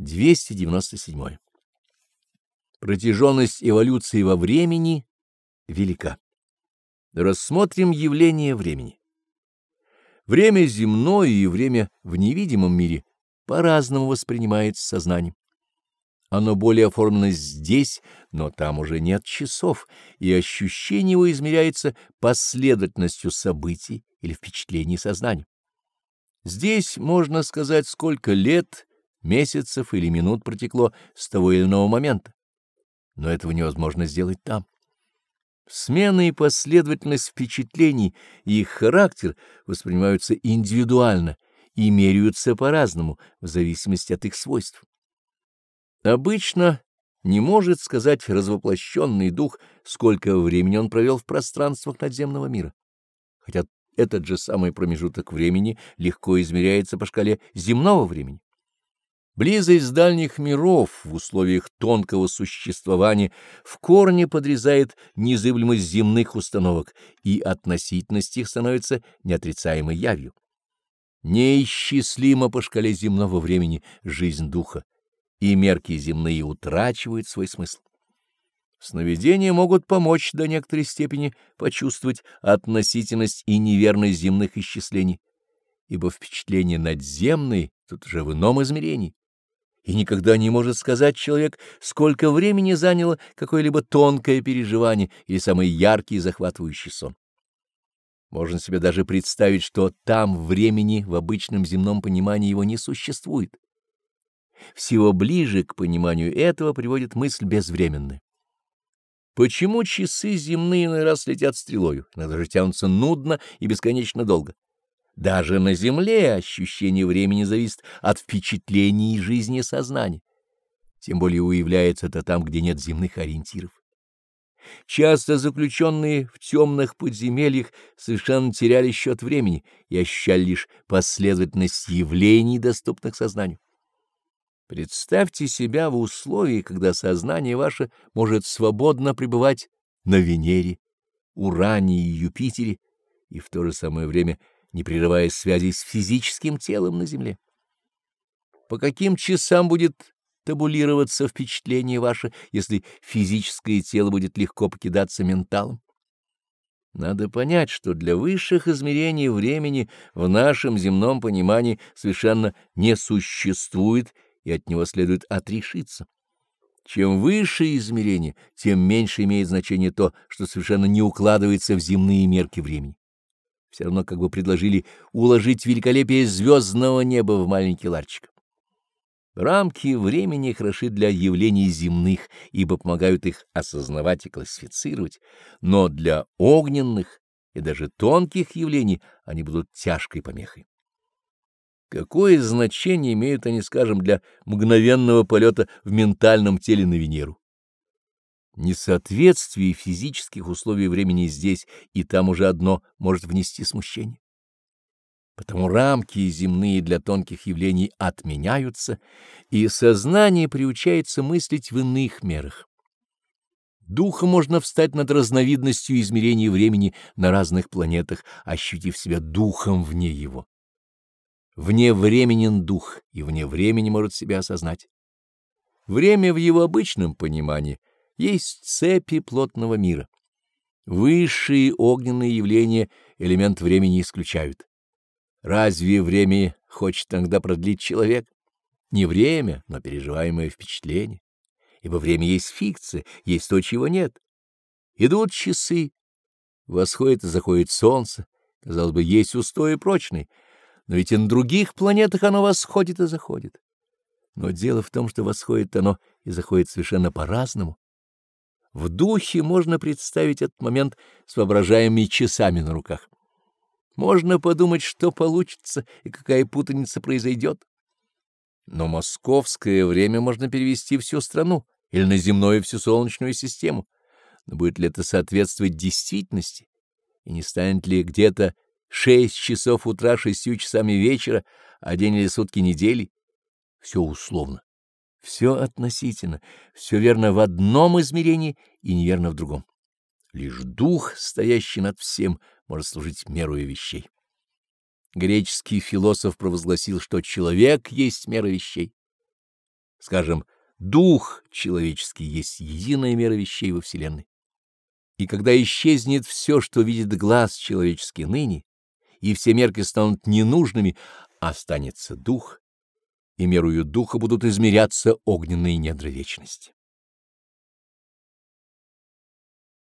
297. Протяженность эволюции во времени велика. Рассмотрим явление времени. Время земное и время в невидимом мире по-разному воспринимается сознанием. Оно более оформлено здесь, но там уже нет часов, и ощущение его измеряется последовательностью событий или впечатлений сознания. Здесь можно сказать, сколько лет, месяцев или минут протекло с того или иного момента, но этого невозможно сделать там. Смена и последовательность впечатлений и их характер воспринимаются индивидуально и меряются по-разному в зависимости от их свойств. Обычно не может сказать развоплощенный дух, сколько времени он провел в пространствах надземного мира, хотя этот же самый промежуток времени легко измеряется по шкале земного времени. Близость дальних миров в условиях тонкого существования в корне подрезает незыблемость земных установок, и относительность их становится неотрицаемой явью. Неисчислимо по шкале земного времени жизнь духа, и мерки земные утрачивают свой смысл. Сновидения могут помочь до некоторой степени почувствовать относительность и неверность земных исчислений, ибо впечатление надземное тут же в ином измерении, и никогда не может сказать человек, сколько времени заняло какое-либо тонкое переживание или самый яркий и захватывающий сон. Можно себе даже представить, что там времени в обычном земном понимании его не существует. Всего ближе к пониманию этого приводит мысль безвременная. Почему часы земные иной раз летят стрелою, иногда же тянутся нудно и бесконечно долго? Даже на Земле ощущение времени зависит от впечатлений жизни сознания. Тем более уявляется это там, где нет земных ориентиров. Часто заключенные в темных подземельях совершенно теряли счет времени и ощущали лишь последовательность явлений, доступных сознанию. Представьте себя в условии, когда сознание ваше может свободно пребывать на Венере, Уране и Юпитере, и в то же самое время не прерывая связи с физическим телом на Земле. По каким часам будет табулироваться впечатление ваше, если физическое тело будет легко покидаться менталом? Надо понять, что для высших измерений времени в нашем земном понимании совершенно не существует и от него следует отрешиться. Чем выше измерение, тем меньше имеет значение то, что совершенно не укладывается в земные мерки времени. Все равно как бы предложили уложить великолепие звездного неба в маленький ларчик. Рамки времени хороши для явлений земных, ибо помогают их осознавать и классифицировать, но для огненных и даже тонких явлений они будут тяжкой помехой. Какое значение имеют они, скажем, для мгновенного полета в ментальном теле на Венеру? Несоответствие физических условий времени здесь и там уже одно может внести смущение. Потому рамки земные для тонких явлений отменяются, и сознание приучается мыслить в иных мерах. Духом можно встать над разновидностью измерений времени на разных планетах, ощутив себя духом вне его. Вне временен дух, и вне времени может себя осознать. Время в его обычном понимании есть цепи плотного мира. Высшие огненные явления элемент времени исключают. Разве время хочет иногда продлить человек? Не время, но переживаемое впечатление. Ибо время есть фикция, есть то, чего нет. Идут часы, восходит и заходит солнце, казалось бы, есть устои прочный, но ведь и на других планетах оно восходит и заходит. Но дело в том, что восходит оно и заходит совершенно по-разному. В духе можно представить этот момент с воображаемыми часами на руках. Можно подумать, что получится и какая путаница произойдет. Но московское время можно перевести всю страну или на земную всю солнечную систему. Но будет ли это соответствовать действительности? И не станет ли где-то шесть часов утра шестью часами вечера, а день или сутки недели. Все условно, все относительно, все верно в одном измерении и неверно в другом. Лишь дух, стоящий над всем, может служить мерою вещей. Греческий философ провозгласил, что человек есть мера вещей. Скажем, дух человеческий есть единая мера вещей во Вселенной. И когда исчезнет все, что видит глаз человеческий ныне, и все мерки станут ненужными, останется дух, и мерою духа будут измеряться огненные недра вечности.